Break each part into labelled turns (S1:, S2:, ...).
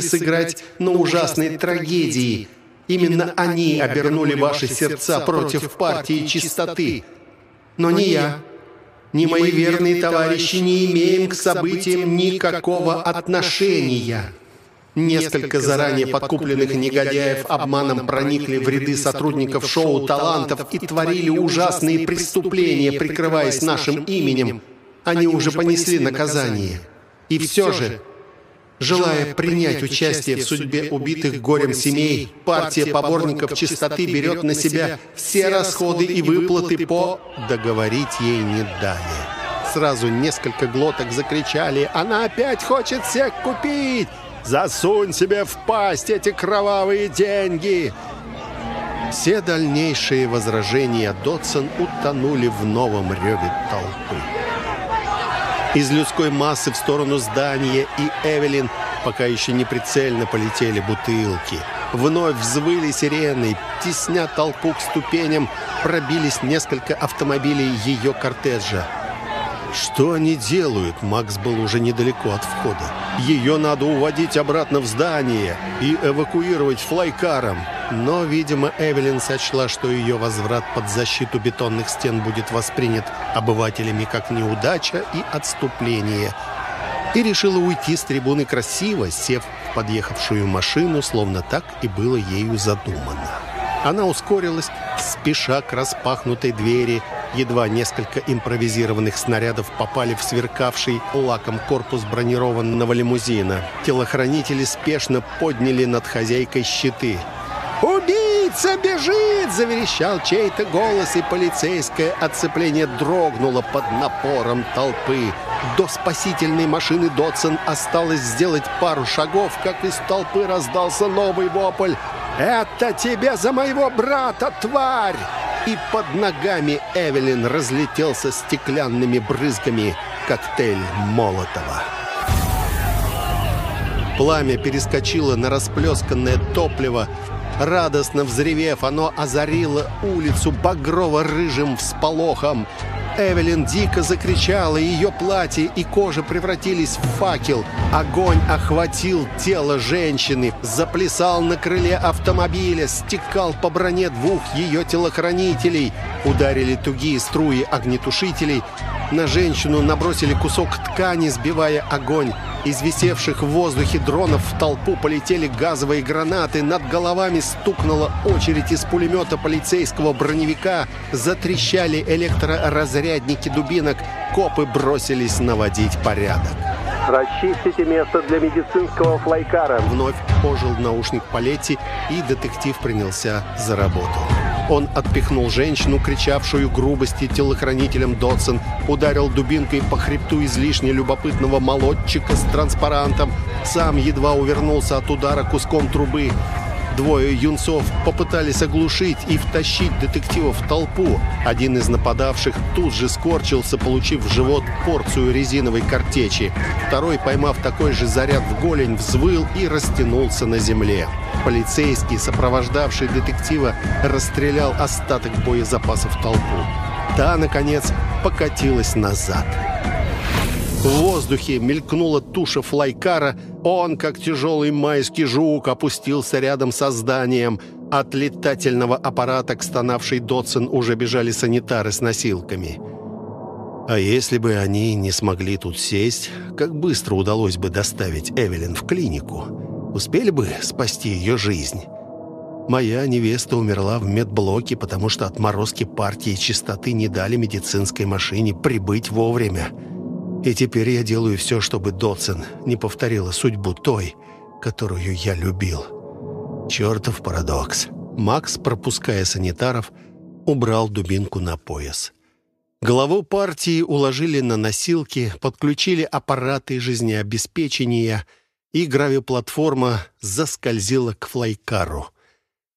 S1: сыграть на ужасной трагедии. Именно они обернули ваши сердца против партии чистоты. Но не я, ни мои верные товарищи не имеем к событиям никакого отношения. Несколько заранее подкупленных негодяев обманом проникли в ряды сотрудников шоу талантов и творили ужасные преступления, прикрываясь нашим именем. Они уже понесли наказание. И все же, желая принять участие в судьбе убитых горем семей, партия поборников чистоты берет на себя все расходы и выплаты по... Договорить ей не дали. Сразу несколько глоток закричали «Она опять хочет всех купить!» Засунь себе в пасть эти кровавые деньги!» Все дальнейшие возражения Дотсон утонули в новом реве толпы. Из людской массы в сторону здания и Эвелин пока еще не прицельно полетели бутылки. Вновь взвыли сирены, тесня толпу к ступеням, пробились несколько автомобилей ее кортежа. Что они делают? Макс был уже недалеко от входа. Ее надо уводить обратно в здание и эвакуировать флайкаром. Но, видимо, Эвелин сочла, что ее возврат под защиту бетонных стен будет воспринят обывателями как неудача и отступление. И решила уйти с трибуны красиво, сев в подъехавшую машину, словно так и было ею задумано. Она ускорилась, спеша к распахнутой двери, Едва несколько импровизированных снарядов попали в сверкавший лаком корпус бронированного лимузина. Телохранители спешно подняли над хозяйкой щиты. «Убийца бежит!» — заверещал чей-то голос, и полицейское отцепление дрогнуло под напором толпы. До спасительной машины Дотсон осталось сделать пару шагов, как из толпы раздался новый вопль. «Это тебе за моего брата, тварь!» и под ногами Эвелин разлетелся стеклянными брызгами коктейль Молотова. Пламя перескочило на расплесканное топливо. Радостно взревев, оно озарило улицу багрово-рыжим всполохом. Эвелин дико закричала, ее платье и кожа превратились в факел. Огонь охватил тело женщины, заплясал на крыле автомобиля, стекал по броне двух ее телохранителей. Ударили тугие струи огнетушителей. На женщину набросили кусок ткани, сбивая огонь. Из висевших в воздухе дронов в толпу полетели газовые гранаты. Над головами стукнула очередь из пулемета полицейского броневика. Затрещали электроразрядники дубинок. Копы бросились наводить порядок.
S2: Расчистите место для медицинского флайкара.
S1: Вновь ожил наушник Палетти, и детектив принялся за работу. Он отпихнул женщину, кричавшую грубости телохранителем Дотсон, ударил дубинкой по хребту излишне любопытного молодчика с транспарантом, сам едва увернулся от удара куском трубы. Двое юнцов попытались оглушить и втащить детектива в толпу. Один из нападавших тут же скорчился, получив в живот порцию резиновой картечи. Второй, поймав такой же заряд в голень, взвыл и растянулся на земле. Полицейский, сопровождавший детектива, расстрелял остаток боезапасов толпу. Та, наконец, покатилась назад. В воздухе мелькнула туша флайкара. Он, как тяжелый майский жук, опустился рядом со зданием. От летательного аппарата к стонавшей Дотсон уже бежали санитары с носилками. А если бы они не смогли тут сесть, как быстро удалось бы доставить Эвелин в клинику? Успели бы спасти ее жизнь? Моя невеста умерла в медблоке, потому что отморозки партии чистоты не дали медицинской машине прибыть вовремя. И теперь я делаю все, чтобы Дотсон не повторила судьбу той, которую я любил. Чертов парадокс. Макс, пропуская санитаров, убрал дубинку на пояс. Главу партии уложили на носилки, подключили аппараты жизнеобеспечения, и гравиплатформа заскользила к флайкару.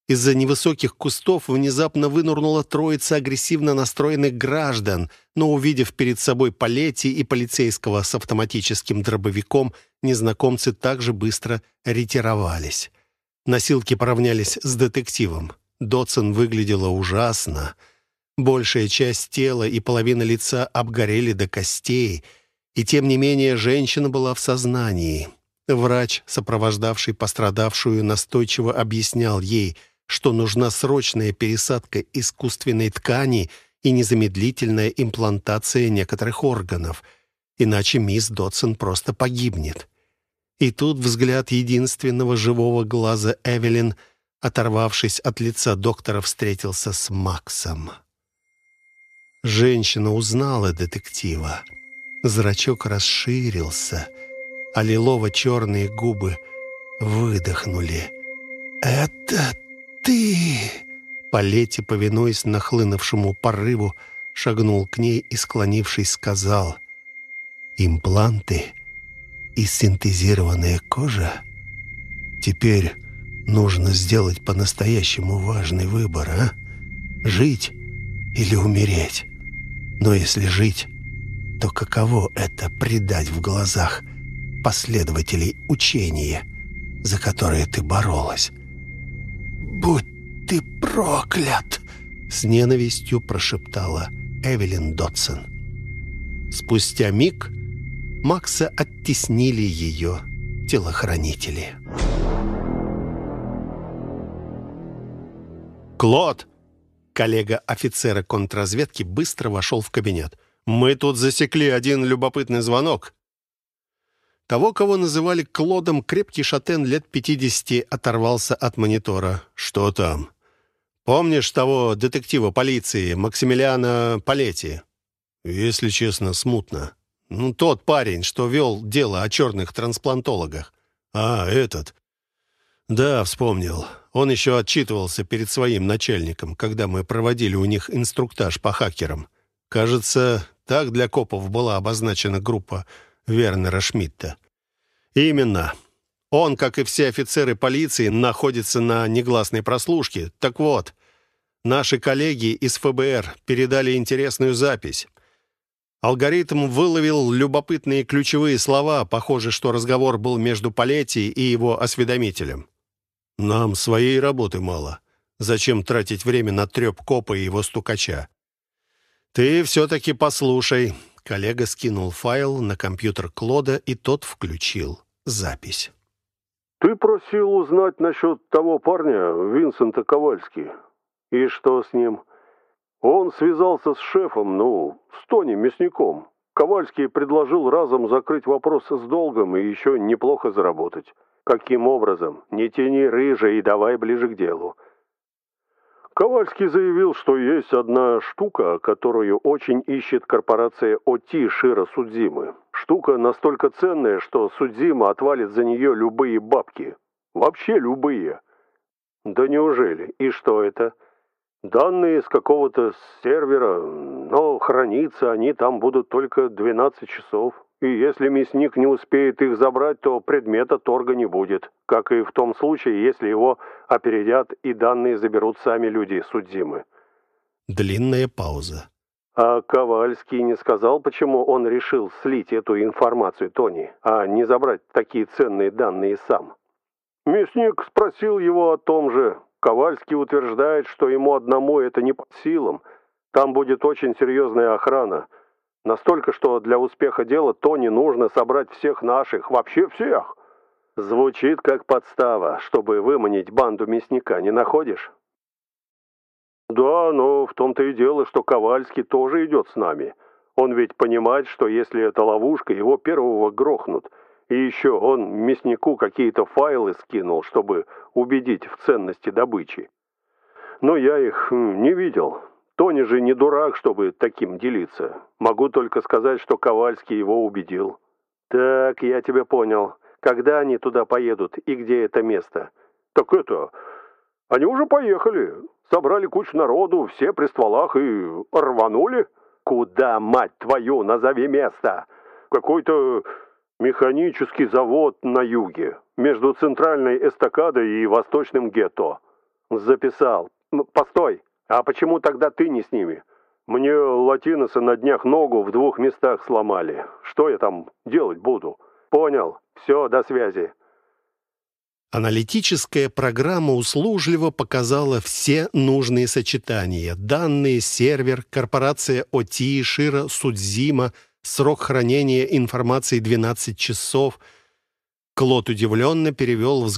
S1: Из-за невысоких кустов внезапно вынурнула троица агрессивно настроенных граждан, но, увидев перед собой Палетти и полицейского с автоматическим дробовиком, незнакомцы также быстро ретировались. Носилки поравнялись с детективом. Дотсон выглядела ужасно. Большая часть тела и половина лица обгорели до костей, и тем не менее женщина была в сознании. Врач, сопровождавший пострадавшую, настойчиво объяснял ей, что нужна срочная пересадка искусственной ткани и незамедлительная имплантация некоторых органов, иначе мисс Дотсон просто погибнет. И тут взгляд единственного живого глаза Эвелин, оторвавшись от лица доктора, встретился с Максом. Женщина узнала детектива. Зрачок расширился, а лилово-черные губы выдохнули. «Это ты!» Палетти, повинуясь нахлынувшему порыву, шагнул к ней и, склонившись, сказал «Импланты и синтезированная кожа? Теперь нужно сделать по-настоящему важный выбор, а? Жить или умереть? Но если жить, то каково это предать в глазах последователей учения, за которое ты боролась? «Будь ты проклят!» — с ненавистью прошептала Эвелин Дотсон. Спустя миг Макса оттеснили ее телохранители. «Клод!» Коллега офицера контрразведки быстро вошел в кабинет. «Мы тут засекли один любопытный звонок. Того, кого называли Клодом, крепкий шатен лет 50 оторвался от монитора. «Что там?» «Помнишь того детектива полиции, Максимилиана Палетти?» «Если честно, смутно. Ну, тот парень, что вел дело о черных трансплантологах». «А, этот?» «Да, вспомнил. Он еще отчитывался перед своим начальником, когда мы проводили у них инструктаж по хакерам. Кажется, так для копов была обозначена группа Вернера Шмидта. Именно. Он, как и все офицеры полиции, находится на негласной прослушке. Так вот, наши коллеги из ФБР передали интересную запись. Алгоритм выловил любопытные ключевые слова. Похоже, что разговор был между Палетти и его осведомителем. Нам своей работы мало. Зачем тратить время на треп копа и его стукача? Ты все-таки послушай. Коллега скинул файл на компьютер Клода, и тот включил запись.
S2: «Ты просил узнать насчет того парня, Винсента Ковальски. И что с ним?» «Он связался с шефом, ну, с Тони Мясником. Ковальский предложил разом закрыть вопрос с долгом и еще неплохо заработать. Каким образом? Не тяни рыжий и давай ближе к делу. Ковальский заявил, что есть одна штука, которую очень ищет корпорация ОТИ Шира Судзимы. Штука настолько ценная, что Судзима отвалит за нее любые бабки. Вообще любые. Да неужели? И что это? Данные с какого-то сервера, но храниться они там будут только 12 часов. И если мясник не успеет их забрать, то предмета торга не будет, как и в том случае, если его опередят и данные заберут сами люди Судзимы.
S1: Длинная пауза.
S2: А Ковальский не сказал, почему он решил слить эту информацию Тони, а не забрать такие ценные данные сам. Мясник спросил его о том же. Ковальский утверждает, что ему одному это не под силам. Там будет очень серьезная охрана – Настолько, что для успеха дела Тони нужно собрать всех наших, вообще всех. Звучит как подстава, чтобы выманить банду мясника, не находишь? Да, но в том-то и дело, что Ковальский тоже идет с нами. Он ведь понимает, что если это ловушка, его первого грохнут. И еще он мяснику какие-то файлы скинул, чтобы убедить в ценности добычи. Но я их не видел. Тони же не дурак, чтобы таким делиться. Могу только сказать, что Ковальский его убедил. Так, я тебя понял. Когда они туда поедут и где это место? Так это... Они уже поехали. Собрали кучу народу, все при стволах и рванули. Куда, мать твою, назови место? Какой-то механический завод на юге, между центральной эстакадой и восточным гетто. Записал. Постой. «А почему тогда ты не с ними? Мне латиносы на днях ногу в двух местах сломали. Что я там делать буду?» «Понял. Все, до связи».
S1: Аналитическая программа услужливо показала все нужные сочетания. Данные, сервер, корпорация ОТИ, Шира, Судзима, срок хранения информации 12 часов. Клод удивленно перевел взгляд